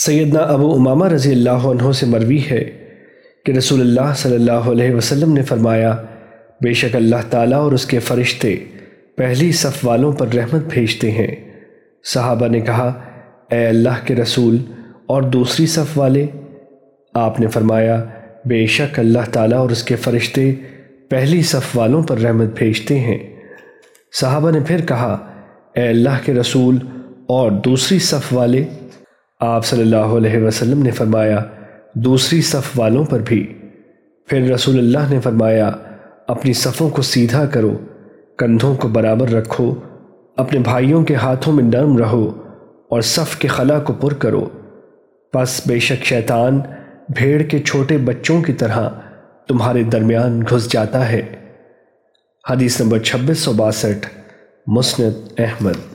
سیدنا ابو امامہ رضی اللہ عنہ سے مروی ہے کہ رسول اللہ صلی اللہ علیہ وسلم نے فرمایا، بے شک اللہ تعالیٰ اور اس کے فرشتے پہلی صف والوں پر رحمت بھیجتے ہیں۔ صحابہ نے کہا، اے اللہ کے رسول اور دوسری صف والے، آپ نے فرمایا، بے شک اللہ تعالیٰ اور اس کے فرشتے پہلی صف والوں پر رحمت بھیجتے ہیں۔ صحابہ نے پھر کہا، اے اللہ کے رسول اور دوسری صف والے آپ صلی اللہ علیہ وسلم نے فرمایا، دوسری صف والوں پر بھی۔ پھر رسول اللہ نے فرمایا، اپنی صفوں کو سیدھا کرو، کندھوں کو برابر رکھو، اپنے بھائیوں کے ہاتھوں میں نرم رہو، اور صف کے خلا کو پر کرو۔ پس بے شک شیطان بھیڑ کے چھوٹے بچوں کی طرح تمہارے درمیان گھس جاتا ہے۔ حدیث نمبر چھبیس سو باسٹھ، مسند احمد۔